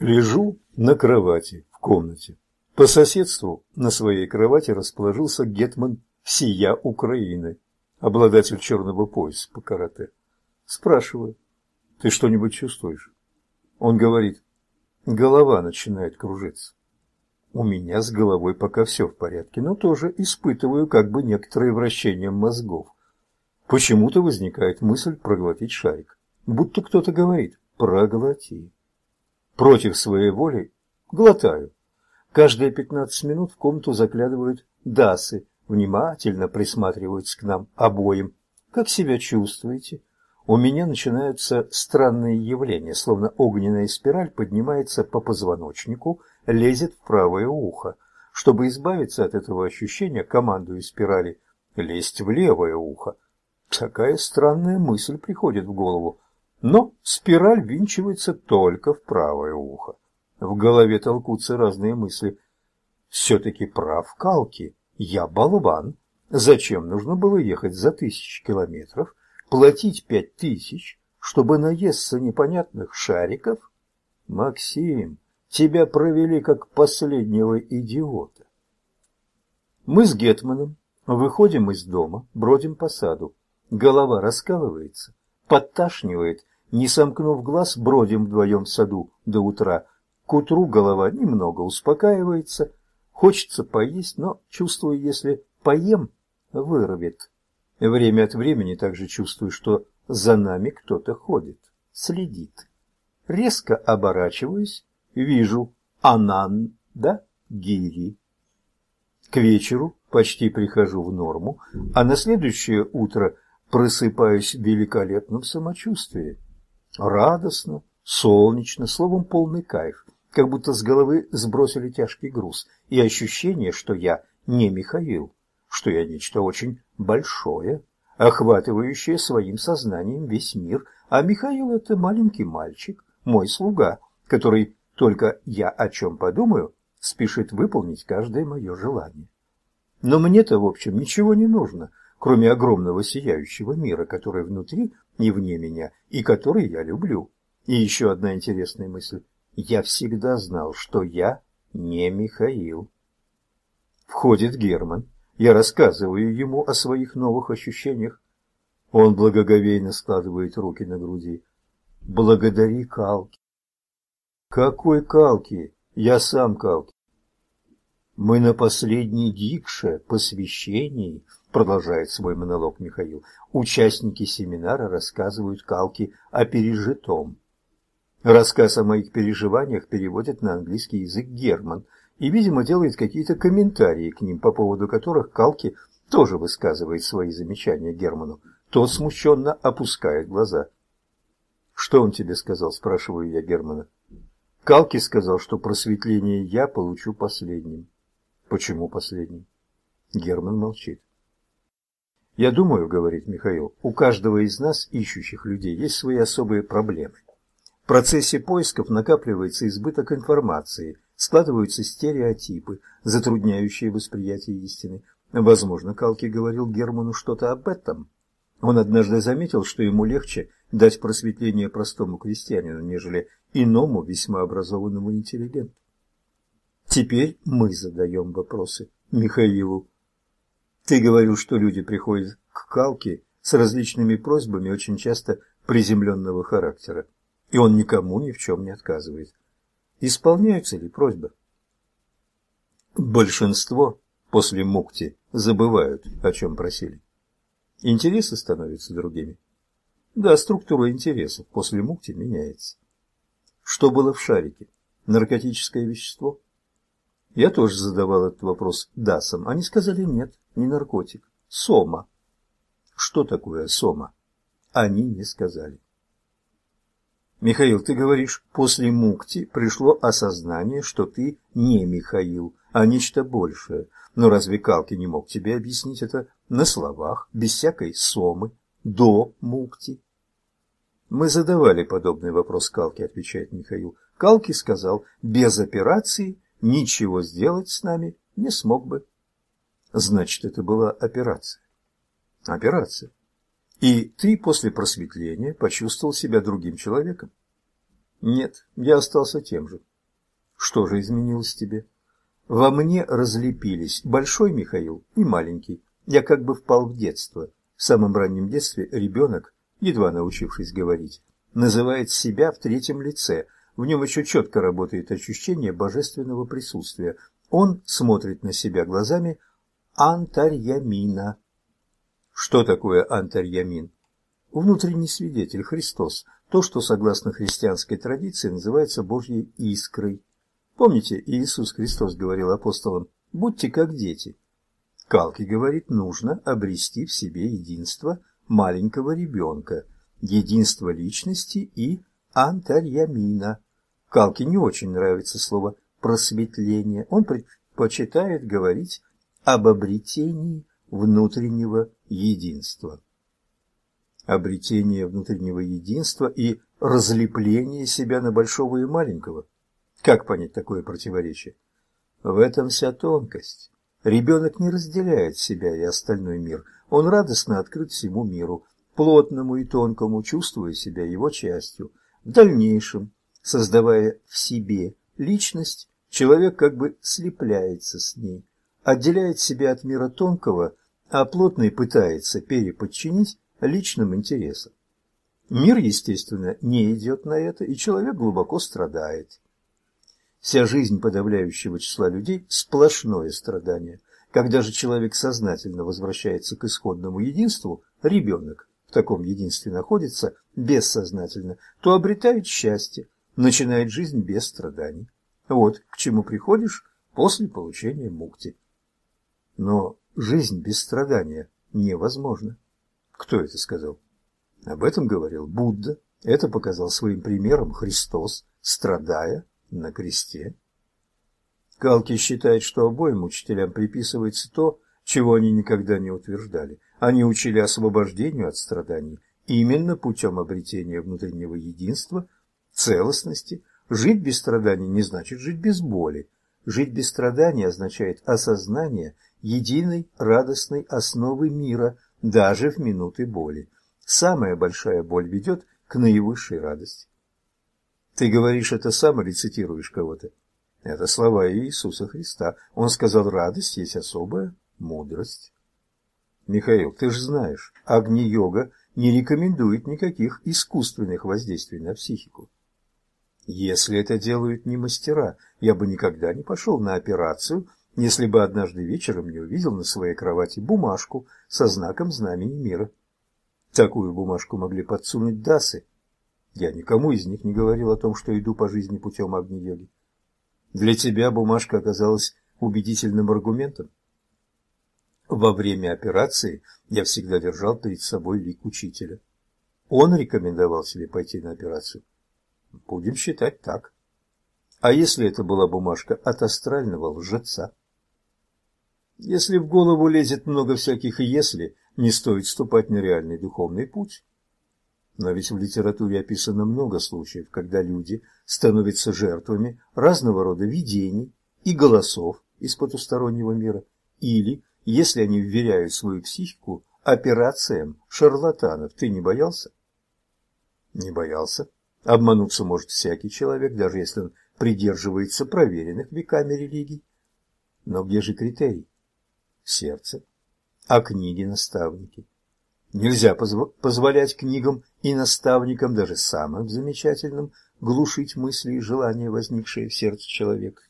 Лежу на кровати в комнате. По соседству на своей кровати расположился гетман всея Украины, обладатель черного пояса по карате. Спрашиваю, ты что-нибудь чувствуешь? Он говорит, голова начинает кружиться. У меня с головой пока все в порядке, но тоже испытываю как бы некоторые вращения мозгов. Почему-то возникает мысль проглотить шарик. Будто кто-то говорит «проглоти». Против своей воли глотаю. Каждые пятнадцать минут в комнату заглядывают дасы, внимательно присматриваются к нам обоим. Как себя чувствуете? У меня начинаются странные явления, словно огненная спираль поднимается по позвоночнику, лезет в правое ухо. Чтобы избавиться от этого ощущения, командую спирали лезть в левое ухо. Такая странная мысль приходит в голову. Но спираль винчивается только в правое ухо. В голове толкутся разные мысли. Все-таки прав Калки. Я болван. Зачем нужно было ехать за тысячи километров, платить пять тысяч, чтобы наесться непонятных шариков? Максим, тебя провели как последнего идиота. Мы с Гетманом выходим из дома, бродим по саду. Голова раскалывается, подташнивает, не сомкнув глаз, бродим вдвоем в саду до утра. К утру голова немного успокаивается, хочется поесть, но чувствую, если поем, вырвет. Время от времени также чувствую, что за нами кто-то ходит, следит. Резко оборачиваюсь, вижу Ананда Гири. К вечеру почти прихожу в норму, а на следующее утро просыпаюсь в великолепном самочувствии. Радостно, солнечно, словом, полный кайф, как будто с головы сбросили тяжкий груз, и ощущение, что я не Михаил, что я нечто очень большое, охватывающее своим сознанием весь мир, а Михаил – это маленький мальчик, мой слуга, который, только я о чем подумаю, спешит выполнить каждое мое желание. Но мне-то, в общем, ничего не нужно, кроме огромного сияющего мира, который внутри и вне меня, и который я люблю. И еще одна интересная мысль. Я всегда знал, что я не Михаил. Входит Герман. Я рассказываю ему о своих новых ощущениях. Он благоговейно складывает руки на груди. Благодари Калки. Какой Калки? Я сам Калки. Мы на последней дикше, посвящении, продолжает свой монолог Михаил. Участники семинара рассказывают Калки о пережитом. Рассказ о моих переживаниях переводит на английский язык Герман и, видимо, делает какие-то комментарии к ним, по поводу которых Калки тоже высказывает свои замечания Герману. Тот смущенно опускает глаза. «Что он тебе сказал?» – спрашиваю я Германа. Калки сказал, что просветление я получу последним. Почему последним? Герман молчит. Я думаю, говорит Михаил, у каждого из нас, ищущих людей, есть свои особые проблемы. В процессе поисков накапливается избыток информации, складываются стереотипы, затрудняющие восприятие истины. Возможно, Калки говорил Герману что-то об этом. Он однажды заметил, что ему легче дать просветление простому крестьянину, нежели иному весьма образованному интеллигенту. Теперь мы задаем вопросы Михаилу. Ты говорил, что люди приходят к Калке с различными просьбами, очень часто приземленного характера и он никому ни в чем не отказывает. Исполняются ли просьбы? Большинство после мукти забывают, о чем просили. Интересы становятся другими. Да, структура интересов после мукти меняется. Что было в шарике? Наркотическое вещество? Я тоже задавал этот вопрос дасам. Они сказали нет, не наркотик. Сома. Что такое сома? Они не сказали. Михаил, ты говоришь, после мукти пришло осознание, что ты не Михаил, а нечто большее. Но разве Калки не мог тебе объяснить это на словах, без всякой сомы, до мукти? Мы задавали подобный вопрос Калке, отвечает Михаил. Калки сказал, без операции ничего сделать с нами не смог бы. Значит, это была операция. Операция. И ты после просветления почувствовал себя другим человеком. Нет, я остался тем же. Что же изменилось тебе? Во мне разлепились большой Михаил и маленький. Я как бы впал в детство. В самом раннем детстве ребенок, едва научившись говорить, называет себя в третьем лице. В нем еще четко работает ощущение божественного присутствия. Он смотрит на себя глазами антарьямина. Что такое антарьямин? Внутренний свидетель, Христос, то, что согласно христианской традиции называется Божьей искрой. Помните, Иисус Христос говорил апостолам, будьте как дети. Калки говорит, нужно обрести в себе единство маленького ребенка, единство личности и антарьямина. Калке не очень нравится слово «просветление». Он предпочитает говорить об обретении внутреннего единства. Обретение внутреннего единства и разлепление себя на большого и маленького. Как понять такое противоречие? В этом вся тонкость. Ребенок не разделяет себя и остальной мир. Он радостно открыт всему миру, плотному и тонкому, чувствуя себя его частью. В дальнейшем, создавая в себе личность, человек как бы слепляется с ней, отделяет себя от мира тонкого, а плотный пытается переподчинить личным интересам. Мир, естественно, не идет на это, и человек глубоко страдает. Вся жизнь подавляющего числа людей – сплошное страдание. Когда же человек сознательно возвращается к исходному единству, ребенок в таком единстве находится бессознательно, то обретает счастье, начинает жизнь без страданий. Вот к чему приходишь после получения мукти. Но жизнь без страдания невозможна. Кто это сказал? Об этом говорил Будда. Это показал своим примером Христос, страдая на кресте. Калки считает, что обоим учителям приписывается то, чего они никогда не утверждали. Они учили освобождению от страданий именно путем обретения внутреннего единства, целостности. Жить без страданий не значит жить без боли. Жить без страданий означает осознание единой радостной основы мира, даже в минуты боли. Самая большая боль ведет к наивысшей радости. Ты говоришь это сам или цитируешь кого-то? Это слова Иисуса Христа. Он сказал, радость есть особая мудрость. Михаил, ты же знаешь, Агни-йога не рекомендует никаких искусственных воздействий на психику. Если это делают не мастера, я бы никогда не пошел на операцию, если бы однажды вечером не увидел на своей кровати бумажку со знаком знамени мира. Такую бумажку могли подсунуть дасы, я никому из них не говорил о том, что иду по жизни путем Агни-йоги. Для тебя бумажка оказалась убедительным аргументом. Во время операции я всегда держал перед собой лик учителя. Он рекомендовал себе пойти на операцию. Будем считать так. А если это была бумажка от астрального лжеца? Если в голову лезет много всяких «если», не стоит ступать на реальный духовный путь. Но ведь в литературе описано много случаев, когда люди становятся жертвами разного рода видений и голосов из потустороннего мира, или, если они вверяют свою психику операциям шарлатанов. Ты не боялся? Не боялся. Обмануться может всякий человек, даже если он придерживается проверенных веками религий. Но где же критерий? Сердце. А книги-наставники? Нельзя позв позволять книгам и наставникам, даже самым замечательным, глушить мысли и желания, возникшие в сердце человека.